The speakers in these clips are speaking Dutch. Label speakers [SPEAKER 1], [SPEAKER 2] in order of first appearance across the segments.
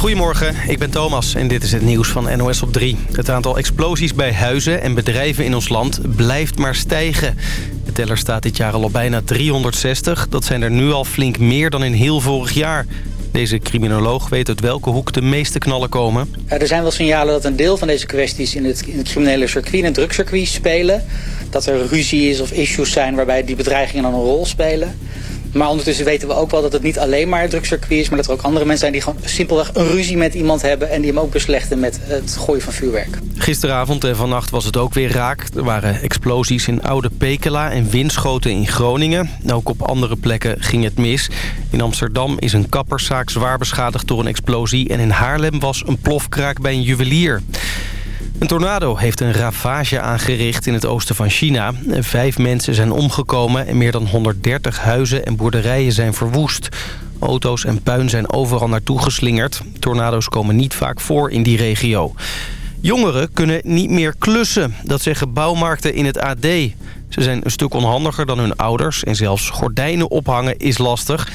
[SPEAKER 1] Goedemorgen, ik ben Thomas en dit is het nieuws van NOS op 3. Het aantal explosies bij huizen en bedrijven in ons land blijft maar stijgen. De teller staat dit jaar al op bijna 360. Dat zijn er nu al flink meer dan in heel vorig jaar. Deze criminoloog weet uit welke hoek de meeste knallen komen.
[SPEAKER 2] Er zijn wel signalen dat een deel van deze kwesties in het, in het criminele circuit, in het drugscircuit spelen. Dat er ruzie is of issues zijn waarbij die bedreigingen dan een rol spelen. Maar ondertussen weten we ook wel dat het niet alleen maar het drugscircuit is... maar dat er ook andere mensen zijn die gewoon simpelweg een ruzie met iemand hebben... en die hem ook beslechten met het gooien van vuurwerk.
[SPEAKER 1] Gisteravond en vannacht was het ook weer raak. Er waren explosies in Oude Pekela en windschoten in Groningen. Ook op andere plekken ging het mis. In Amsterdam is een kapperszaak zwaar beschadigd door een explosie... en in Haarlem was een plofkraak bij een juwelier. Een tornado heeft een ravage aangericht in het oosten van China. Vijf mensen zijn omgekomen en meer dan 130 huizen en boerderijen zijn verwoest. Auto's en puin zijn overal naartoe geslingerd. Tornado's komen niet vaak voor in die regio. Jongeren kunnen niet meer klussen, dat zeggen bouwmarkten in het AD. Ze zijn een stuk onhandiger dan hun ouders en zelfs gordijnen ophangen is lastig.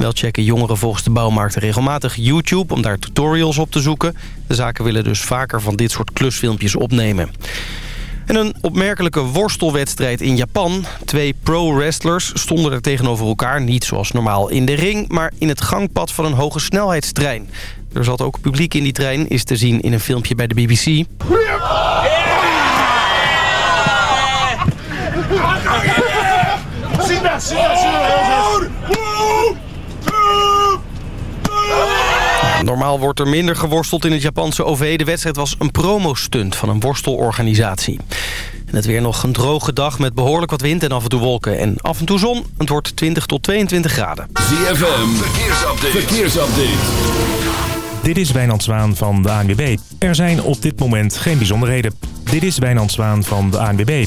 [SPEAKER 1] Wel checken jongeren volgens de bouwmarkten regelmatig YouTube om daar tutorials op te zoeken. De zaken willen dus vaker van dit soort klusfilmpjes opnemen. En een opmerkelijke worstelwedstrijd in Japan. Twee pro-wrestlers stonden er tegenover elkaar. Niet zoals normaal in de ring, maar in het gangpad van een hoge snelheidstrein. Er zat ook publiek in die trein, is te zien in een filmpje bij de BBC. Normaal wordt er minder geworsteld in het Japanse OV. De wedstrijd was een promostunt van een worstelorganisatie. En het weer nog een droge dag met behoorlijk wat wind en af en toe wolken. En af en toe zon. Het wordt 20 tot 22 graden.
[SPEAKER 3] ZFM, verkeersupdate. verkeersupdate.
[SPEAKER 4] Dit is Wijnand Zwaan van de ANWB. Er zijn op dit moment geen bijzonderheden. Dit is Wijnand Zwaan van de ANWB.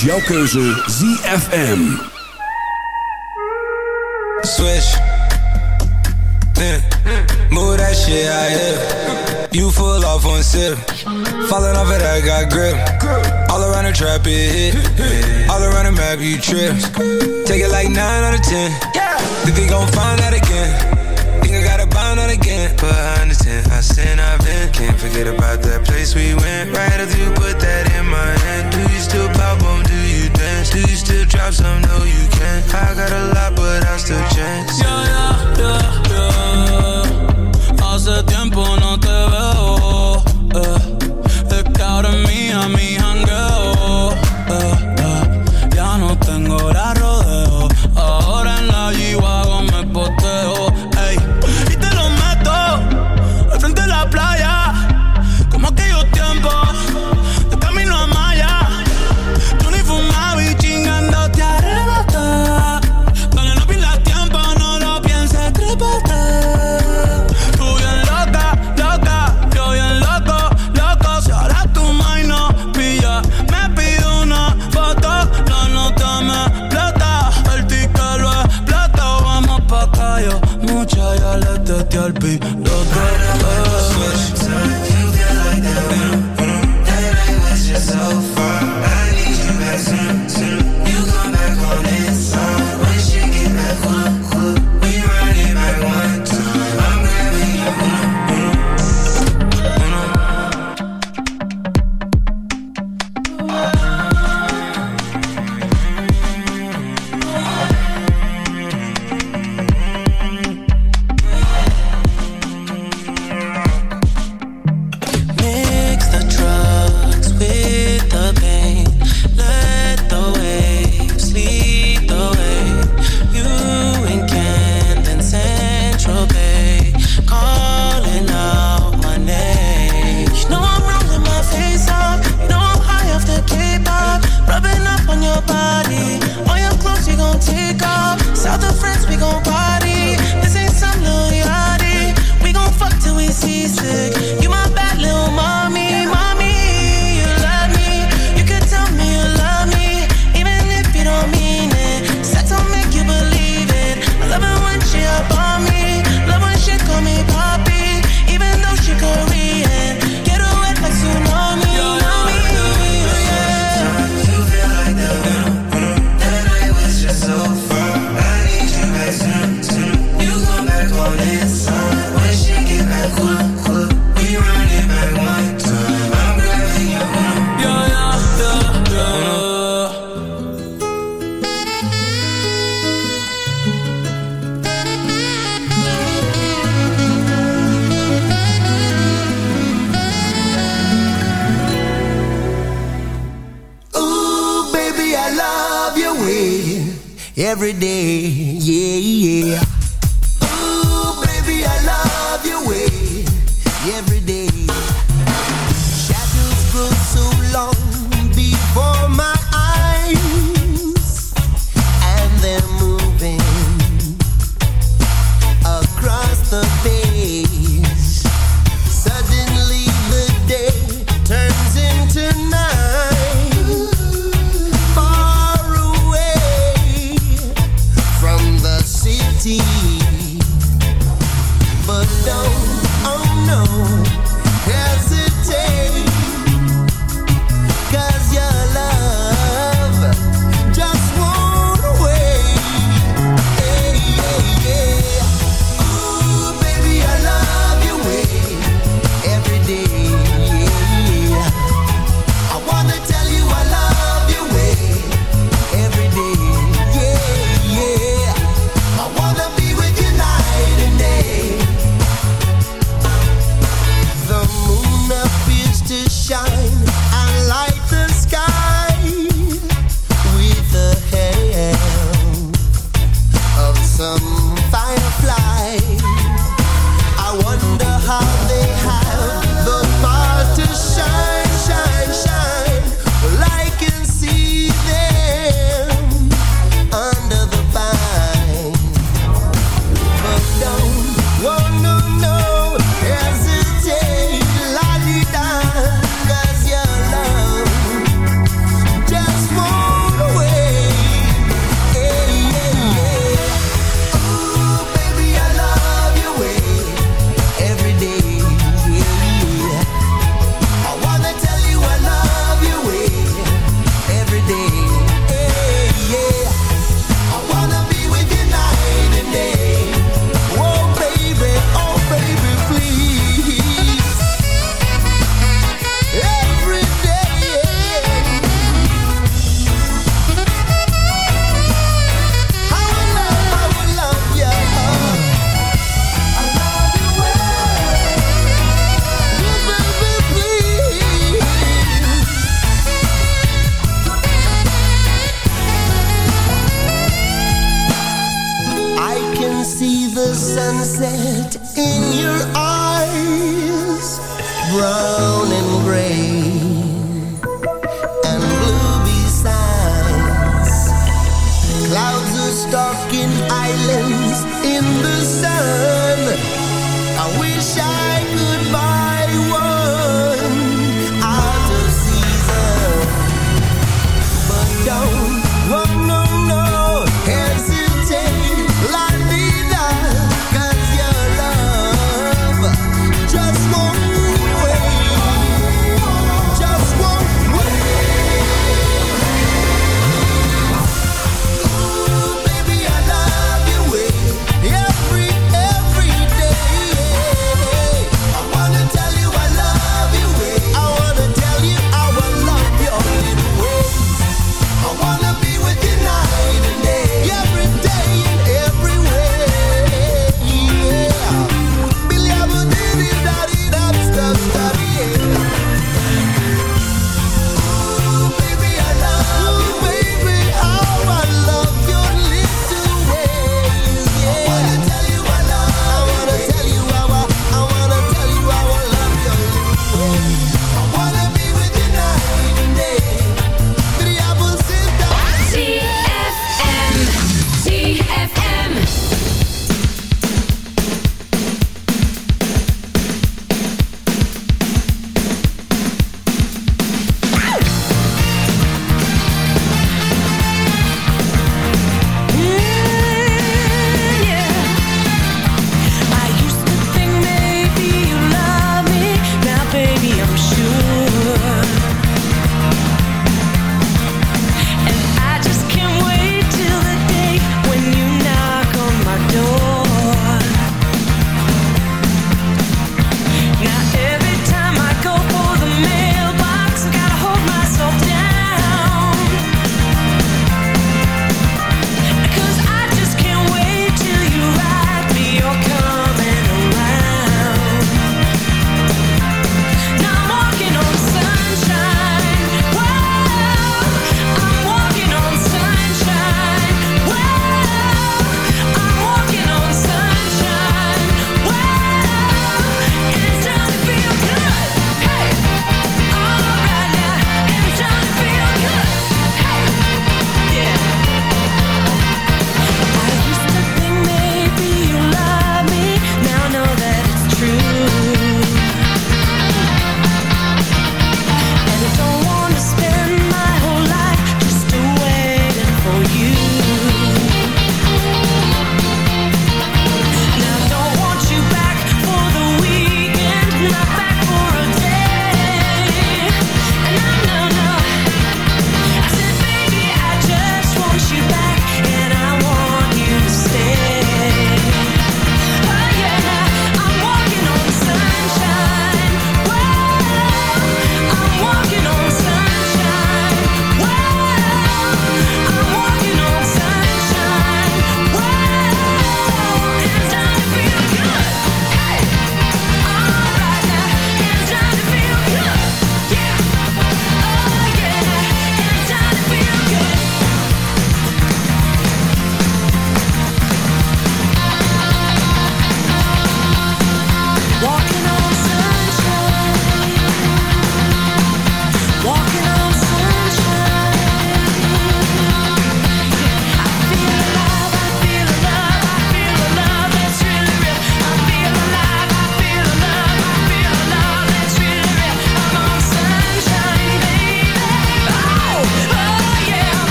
[SPEAKER 5] is jouw keuze ZFM.
[SPEAKER 6] Switch. Yeah. Hm. Move that shit out here. You full off one sip. Falling off it, I got grip. All around the trap, it hit. All around the map, you trip. Take it like 9 out of 10. Think they gon' find that again think I gotta bond on again. Put her on the tent, I sin, I've been. Can't forget about that place we went. Right after you put that in my hand. Do you still pop on? Do you dance? Do you still drop some? No, you can't. I got a lot, but I still chance.
[SPEAKER 7] Yeah, yeah, yeah, yeah. Hace tiempo no te veo. Eh. It's out of me, I'm me
[SPEAKER 8] hunger.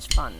[SPEAKER 8] Much fun.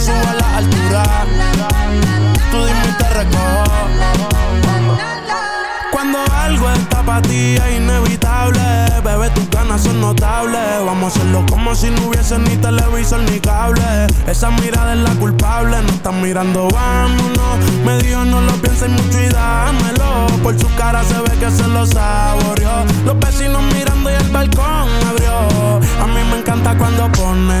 [SPEAKER 9] subo a la altura. Tú dime te recojo. Cuando algo está para ti es inevitable, bebé, tus ganas son notables. Vamos a hacerlo como si no hubiese ni televisor ni cable. Esa mirada es la culpable, no están mirando, vámonos. Me dijo no lo pienses mucho y dámelo. Por su cara se ve que se lo saboreó. Los vecinos mirando y el balcón abrió. A mí me encanta cuando pone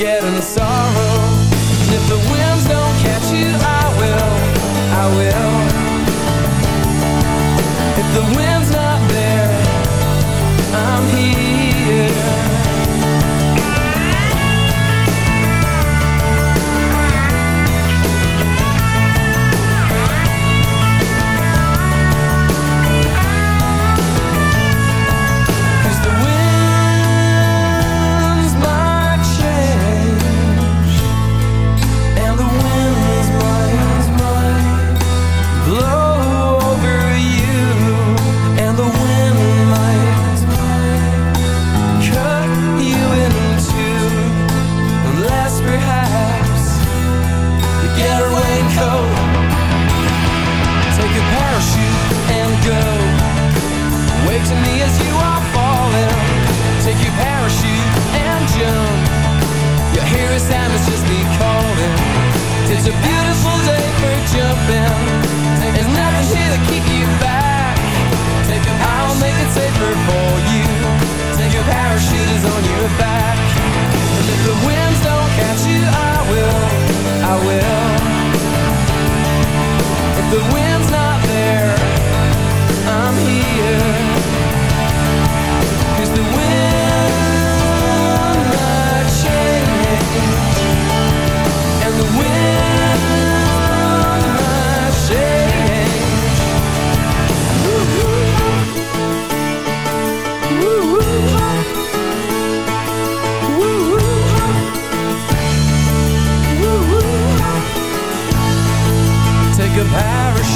[SPEAKER 10] Getting sorrow.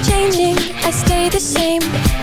[SPEAKER 11] changing, I stay the same.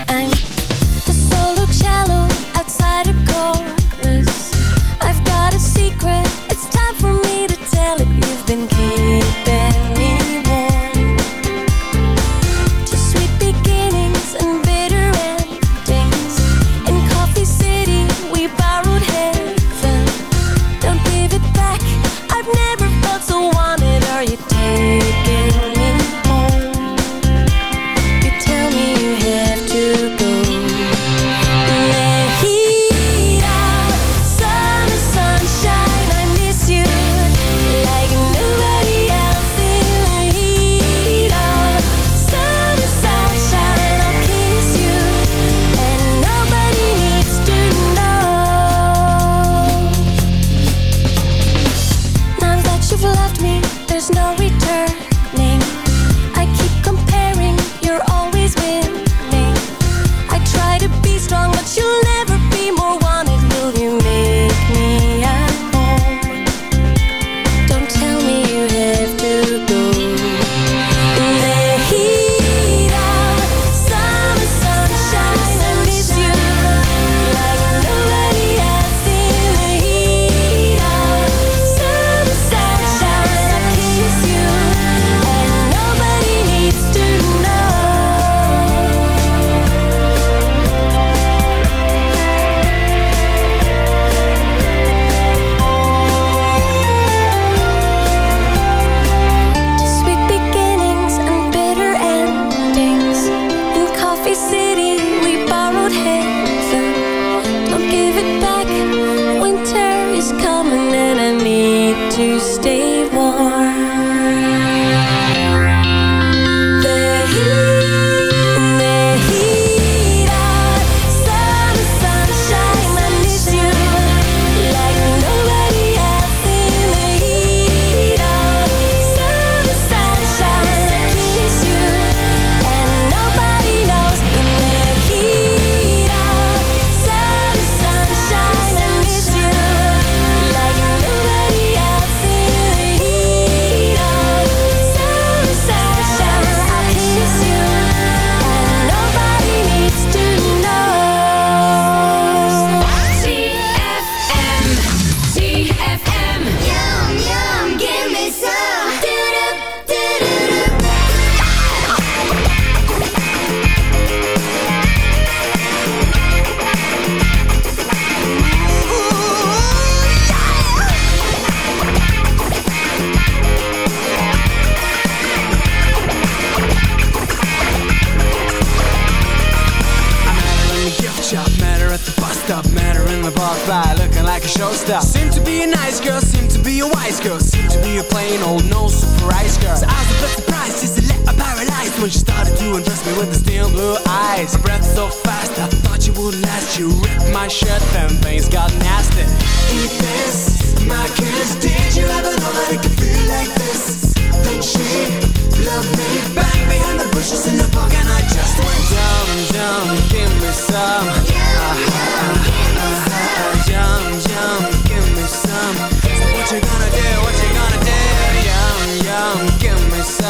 [SPEAKER 11] To
[SPEAKER 12] stay warm.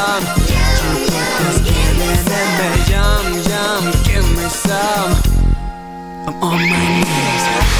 [SPEAKER 12] Some.
[SPEAKER 13] Yum yum, give me some. I'm on my knees.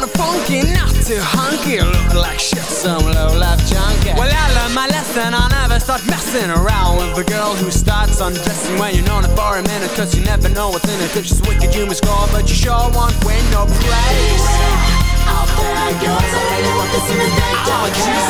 [SPEAKER 13] kinda funky, not too hunky. Look like shit, some low-life junkie. Well, I learned my lesson, I'll never start messing around With a girl who starts undressing when you're known it for a minute Cause you never know what's in it. If she's wicked, you must score But you sure won't win no praise Out there I really want this in the day Oh,